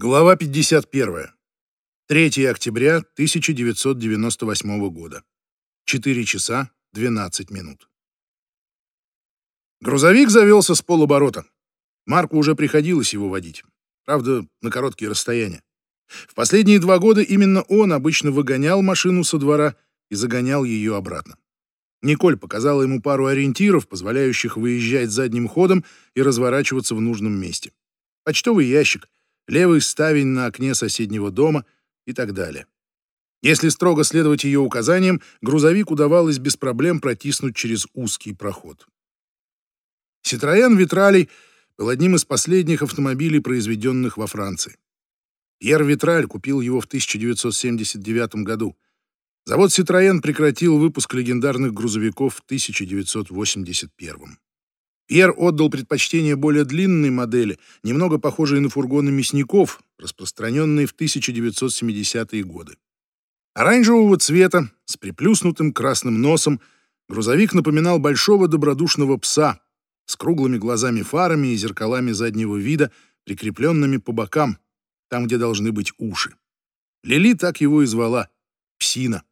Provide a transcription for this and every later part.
Глава 51. 3 октября 1998 года. 4 часа 12 минут. Грузовик завелся с полоборота. Марку уже приходилось его водить. Правда, на короткие расстояния. В последние два года именно он обычно выгонял машину со двора и загонял ее обратно. Николь показала ему пару ориентиров, позволяющих выезжать задним ходом и разворачиваться в нужном месте. Почтовый ящик, левый ставень на окне соседнего дома и так далее. Если строго следовать ее указаниям, грузовик удавалось без проблем протиснуть через узкий проход. Citroёn Витралей был одним из последних автомобилей, произведенных во Франции. Пьер Витраль купил его в 1979 году. Завод Citroën прекратил выпуск легендарных грузовиков в 1981. Пьер отдал предпочтение более длинной модели, немного похожей на фургоны мясников, распространенные в 1970-е годы. Оранжевого цвета, с приплюснутым красным носом, грузовик напоминал большого добродушного пса с круглыми глазами-фарами и зеркалами заднего вида, прикрепленными по бокам, там, где должны быть уши. Лили так его и звала — Псина.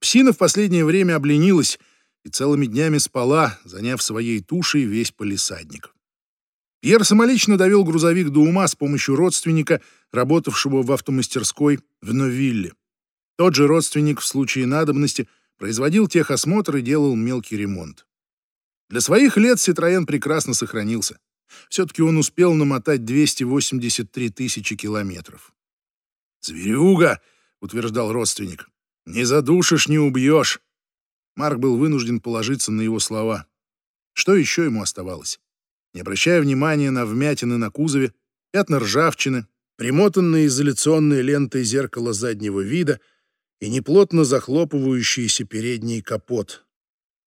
Псина в последнее время обленилась — и целыми днями спала, заняв своей тушей весь полисадник. Пьер самолично довел грузовик до ума с помощью родственника, работавшего в автомастерской в Новилле. Тот же родственник в случае надобности производил техосмотр и делал мелкий ремонт. Для своих лет Citroёn прекрасно сохранился. Все-таки он успел намотать 283 тысячи километров. «Зверюга!» — утверждал родственник. «Не задушишь, не убьешь. Марк был вынужден положиться на его слова. Что еще ему оставалось? Не обращая внимания на вмятины на кузове, пятна ржавчины, примотанные изоляционной лентой зеркало заднего вида и неплотно захлопывающийся передний капот.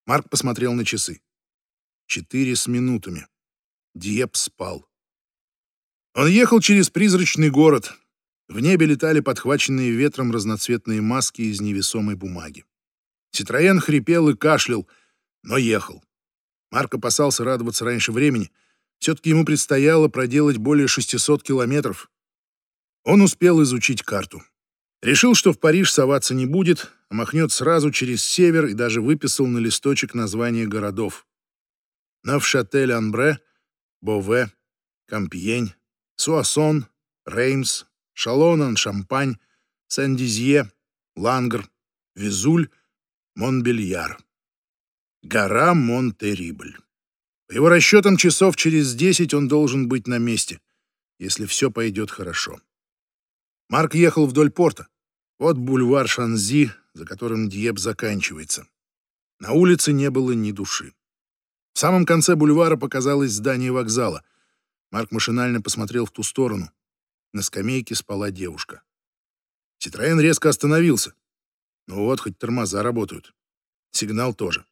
Марк посмотрел на часы. Четыре с минутами. Диеп спал. Он ехал через призрачный город. В небе летали подхваченные ветром разноцветные маски из невесомой бумаги. Ситроен хрипел и кашлял, но ехал. Марк опасался радоваться раньше времени. Все-таки ему предстояло проделать более 600 километров. Он успел изучить карту. Решил, что в Париж соваться не будет, а махнет сразу через север и даже выписал на листочек названия городов. Навшатель-Анбре, Бове, Кампьень, Суассон, Реймс, Шалон-Ан-Шампань, Сен-Дизье, Лангр, Визуль Монбельяр. Гора Монтерибль. По его расчетам, часов через десять он должен быть на месте, если все пойдет хорошо. Марк ехал вдоль порта. Вот бульвар Шанзи, за которым Диеп заканчивается. На улице не было ни души. В самом конце бульвара показалось здание вокзала. Марк машинально посмотрел в ту сторону. На скамейке спала девушка. Ситроен резко остановился. Ну вот, хоть тормоза работают. Сигнал тоже.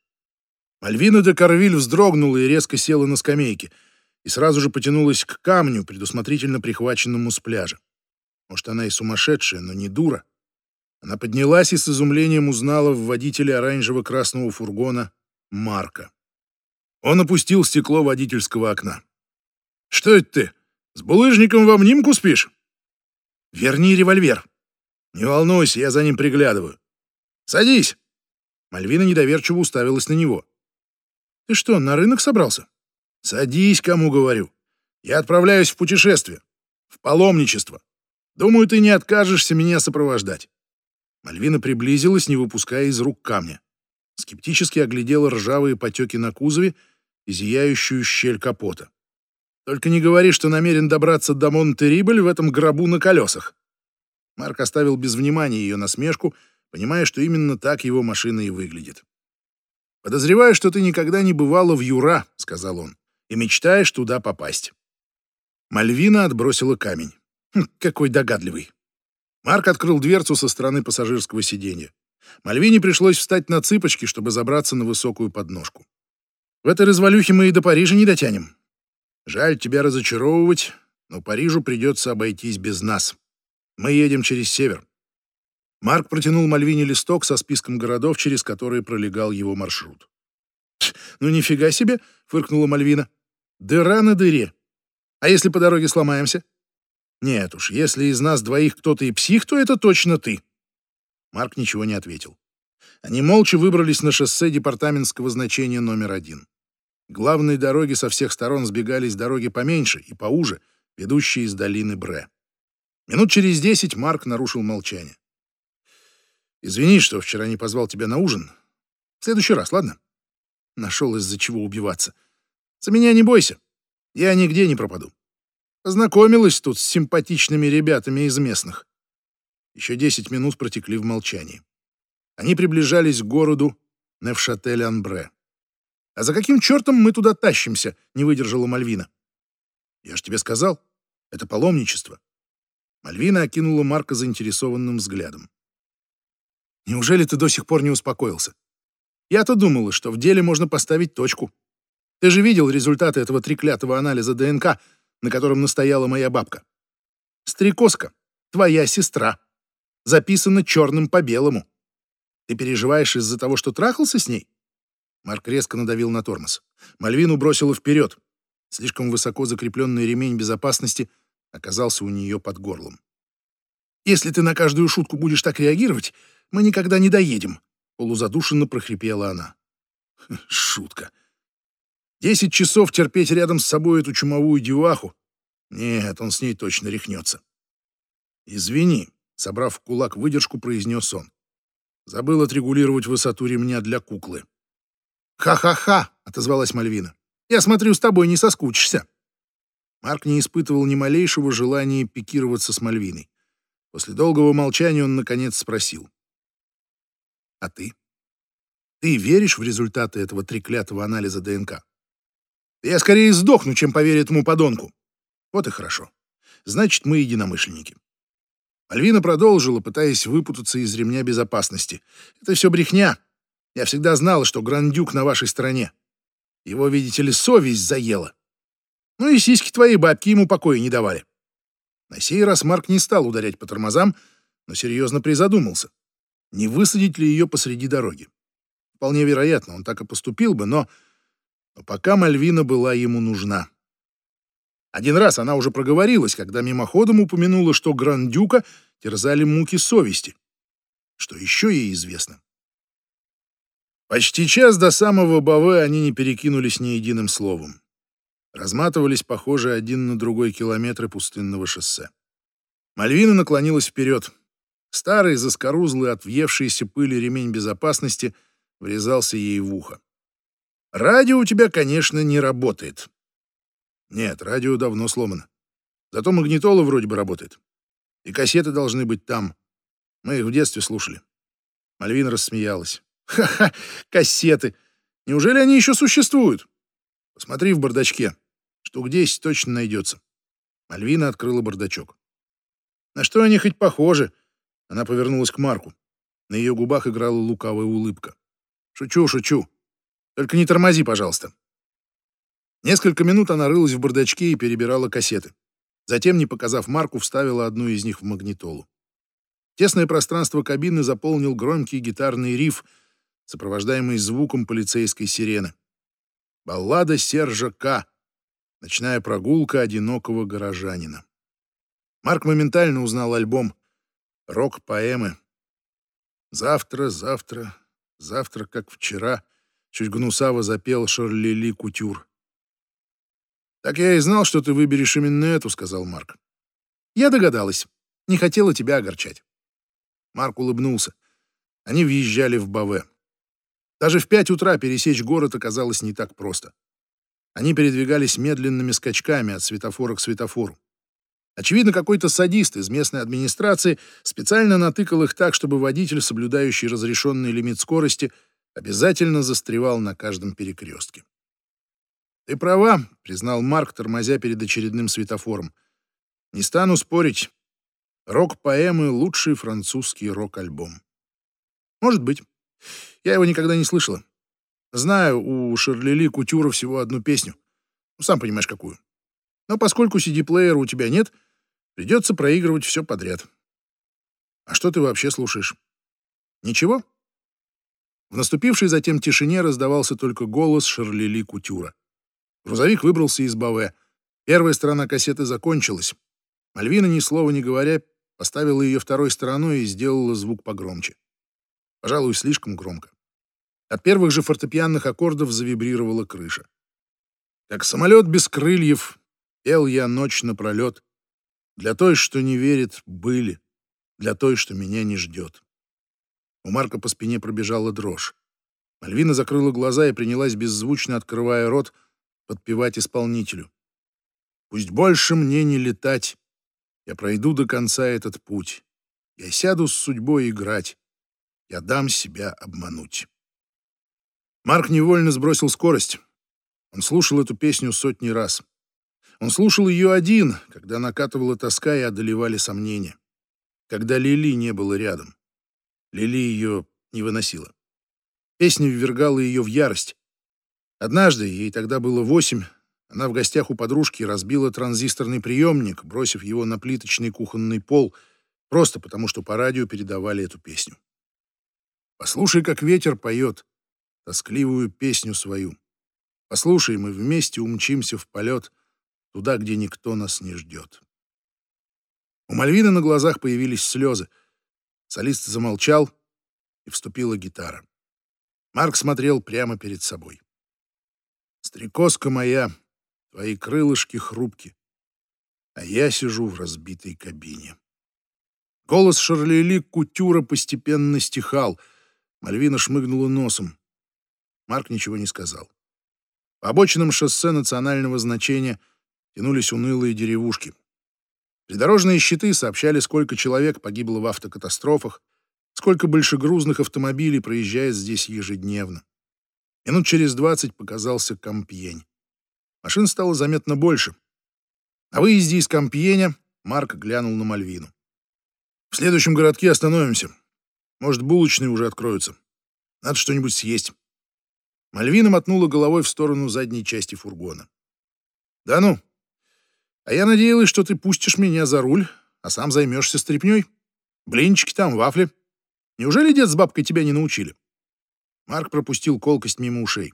Мальвина де Карвиль вздрогнула и резко села на скамейке, и сразу же потянулась к камню, предусмотрительно прихваченному с пляжа. Может, она и сумасшедшая, но не дура. Она поднялась и с изумлением узнала в водителе оранжево-красного фургона Марка. Он опустил стекло водительского окна. «Что это ты? С булыжником в обнимку спишь?» «Верни револьвер». «Не волнуйся, я за ним приглядываю». «Садись!» Мальвина недоверчиво уставилась на него. «Ты что, на рынок собрался?» «Садись, кому говорю. Я отправляюсь в путешествие. В паломничество. Думаю, ты не откажешься меня сопровождать». Мальвина приблизилась, не выпуская из рук камня. Скептически оглядела ржавые потеки на кузове и зияющую щель капота. «Только не говори, что намерен добраться до Монтерибль в этом гробу на колесах». Марк оставил без внимания ее насмешку, понимая, что именно так его машина и выглядит. «Подозреваю, что ты никогда не бывала в Юра», — сказал он, — «и мечтаешь туда попасть». Мальвина отбросила камень. Хм, какой догадливый. Марк открыл дверцу со стороны пассажирского сиденья. Мальвине пришлось встать на цыпочки, чтобы забраться на высокую подножку. «В этой развалюхе мы и до Парижа не дотянем. Жаль тебя разочаровывать, но Парижу придется обойтись без нас. Мы едем через север. Марк протянул Мальвине листок со списком городов, через которые пролегал его маршрут. «Ну нифига себе!» — фыркнула Мальвина. «Дыра на дыре. А если по дороге сломаемся?» Нет уж, если из нас двоих кто-то и псих, то это точно ты. Марк ничего не ответил. Они молча выбрались на шоссе департаментского значения номер один. Главные дороги со всех сторон сбегались дороги поменьше и поуже, ведущие из долины Бре. Минут через десять Марк нарушил молчание. «Извини, что вчера не позвал тебя на ужин. В следующий раз, ладно?» Нашел из-за чего убиваться. «За меня не бойся. Я нигде не пропаду. Познакомилась тут с симпатичными ребятами из местных». Еще десять минут протекли в молчании. Они приближались к городу Невшатель-Анбре. «А за каким чертом мы туда тащимся?» — не выдержала Мальвина. «Я ж тебе сказал, это паломничество. Мальвина окинула Марка заинтересованным взглядом. «Неужели ты до сих пор не успокоился? Я-то думала, что в деле можно поставить точку. Ты же видел результаты этого треклятого анализа ДНК, на котором настояла моя бабка. Стрекозка, твоя сестра. Записано черным по белому. Ты переживаешь из-за того, что трахался с ней?» Марк резко надавил на тормоз. Мальвину бросило вперед. Слишком высоко закрепленный ремень безопасности — оказался у нее под горлом. «Если ты на каждую шутку будешь так реагировать, мы никогда не доедем», — полузадушенно прохрипела она. «Шутка. Десять часов терпеть рядом с собой эту чумовую деваху? Нет, он с ней точно рехнется». «Извини», — собрав в кулак выдержку, произнес он. «Забыл отрегулировать высоту ремня для куклы». «Ха-ха-ха!» — отозвалась Мальвина. «Я смотрю, с тобой не соскучишься». Марк не испытывал ни малейшего желания пикироваться с Мальвиной. После долгого молчания он, наконец, спросил. «А ты? Ты веришь в результаты этого треклятого анализа ДНК?» «Я скорее сдохну, чем поверю этому подонку». «Вот и хорошо. Значит, мы единомышленники». Мальвина продолжила, пытаясь выпутаться из ремня безопасности. «Это все брехня. Я всегда знала, что Грандюк на вашей стороне. Его, видите ли, совесть заела. Ну и сиськи твоей бабки ему покоя не давали. На сей раз Марк не стал ударять по тормозам, но серьезно призадумался. Не высадить ли ее посреди дороги? Вполне вероятно, он так и поступил бы, но... Но пока Мальвина была ему нужна. Один раз она уже проговорилась, когда мимоходом упомянула, что Грандюка терзали муки совести. Что еще ей известно? Почти час до самого Баве они не перекинулись ни единым словом разматывались похожие один на другой километры пустынного шоссе. Мальвина наклонилась вперед. Старый, заскорузлый, от въевшейся пыли ремень безопасности врезался ей в ухо. «Радио у тебя, конечно, не работает». «Нет, радио давно сломано. Зато магнитола вроде бы работает. И кассеты должны быть там. Мы их в детстве слушали». Мальвина рассмеялась. «Ха-ха, кассеты! Неужели они еще существуют? Посмотри в бардачке. Штук десять точно найдется. Мальвина открыла бардачок. На что они хоть похожи? Она повернулась к Марку. На ее губах играла лукавая улыбка. Шучу, шучу. Только не тормози, пожалуйста. Несколько минут она рылась в бардачке и перебирала кассеты. Затем, не показав Марку, вставила одну из них в магнитолу. Тесное пространство кабины заполнил громкий гитарный риф, сопровождаемый звуком полицейской сирены. Баллада Сержа К. Ночная прогулка одинокого горожанина. Марк моментально узнал альбом «Рок-поэмы». «Завтра, завтра, завтра, как вчера», чуть гнусаво запел Шарлили Кутюр. «Так я и знал, что ты выберешь именно эту», — сказал Марк. «Я догадалась. Не хотела тебя огорчать». Марк улыбнулся. Они въезжали в Баве. Даже в пять утра пересечь город оказалось не так просто. Они передвигались медленными скачками от светофора к светофору. Очевидно, какой-то садист из местной администрации специально натыкал их так, чтобы водитель, соблюдающий разрешенный лимит скорости, обязательно застревал на каждом перекрестке. «Ты права», — признал Марк, тормозя перед очередным светофором. «Не стану спорить. Рок-поэмы — лучший французский рок-альбом». «Может быть. Я его никогда не слышала. Знаю, у Шарлили Кутюра всего одну песню. Ну, сам понимаешь, какую. Но поскольку CD-плеера у тебя нет, придется проигрывать все подряд. А что ты вообще слушаешь? Ничего? В наступившей затем тишине раздавался только голос Шарлили Кутюра. Грузовик выбрался из Баве. Первая сторона кассеты закончилась. Мальвина, ни слова не говоря, поставила ее второй стороной и сделала звук погромче. Пожалуй, слишком громко. От первых же фортепианных аккордов завибрировала крыша. Как самолет без крыльев, пел я ночь напролет. Для той, что не верит, были, для той, что меня не ждет. У Марка по спине пробежала дрожь. Мальвина закрыла глаза и принялась, беззвучно открывая рот, подпевать исполнителю. «Пусть больше мне не летать, я пройду до конца этот путь. Я сяду с судьбой играть, я дам себя обмануть». Марк невольно сбросил скорость. Он слушал эту песню сотни раз. Он слушал ее один, когда накатывала тоска и одолевали сомнения. Когда Лили не было рядом. Лили ее не выносила. Песня ввергала ее в ярость. Однажды, ей тогда было восемь, она в гостях у подружки разбила транзисторный приемник, бросив его на плиточный кухонный пол, просто потому что по радио передавали эту песню. «Послушай, как ветер поет тоскливую песню свою. Послушай, мы вместе умчимся в полет туда, где никто нас не ждет». У Мальвины на глазах появились слезы. Солист замолчал, и вступила гитара. Марк смотрел прямо перед собой. «Стрекозка моя, твои крылышки хрупки, а я сижу в разбитой кабине». Голос Шарлели Кутюра постепенно стихал. Мальвина шмыгнула носом. Марк ничего не сказал. По обочинам шоссе национального значения тянулись унылые деревушки. Придорожные щиты сообщали, сколько человек погибло в автокатастрофах, сколько большегрузных автомобилей проезжает здесь ежедневно. Минут через двадцать показался Кампьень. Машин стало заметно больше. На выезде из Кампьеня Марк глянул на Мальвину. «В следующем городке остановимся. Может, булочные уже откроются. Надо что-нибудь съесть». Мальвина мотнула головой в сторону задней части фургона. «Да ну, а я надеялась, что ты пустишь меня за руль, а сам займешься стряпнёй. Блинчики там, вафли. Неужели дед с бабкой тебя не научили?» Марк пропустил колкость мимо ушей.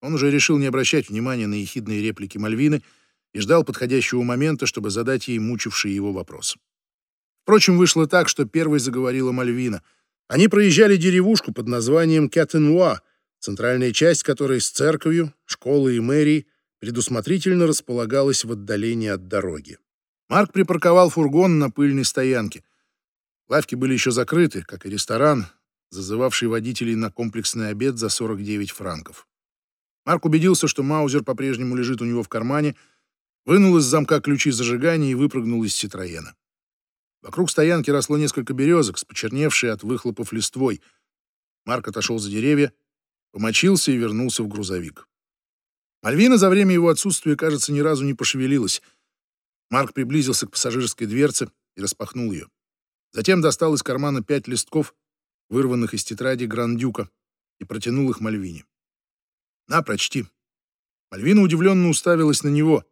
Он уже решил не обращать внимания на ехидные реплики Мальвины и ждал подходящего момента, чтобы задать ей мучивший его вопрос. Впрочем, вышло так, что первой заговорила Мальвина. Они проезжали деревушку под названием Кятенуа, центральная часть которой с церковью, школой и мэрией предусмотрительно располагалась в отдалении от дороги. Марк припарковал фургон на пыльной стоянке. Лавки были еще закрыты, как и ресторан, зазывавший водителей на комплексный обед за 49 франков. Марк убедился, что Маузер по-прежнему лежит у него в кармане, вынул из замка ключи зажигания и выпрыгнул из Ситроена. Вокруг стоянки росло несколько березок, с почерневшей от выхлопов листвой. Марк отошел за деревья, помочился и вернулся в грузовик. Альвина за время его отсутствия, кажется, ни разу не пошевелилась. Марк приблизился к пассажирской дверце и распахнул ее. Затем достал из кармана пять листков, вырванных из тетради Грандюка, и протянул их Мальвине. «На, прочти». Мальвина удивленно уставилась на него.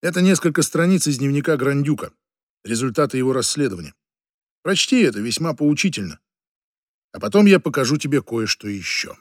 Это несколько страниц из дневника Грандюка, результаты его расследования. Прочти это, весьма поучительно. А потом я покажу тебе кое-что еще.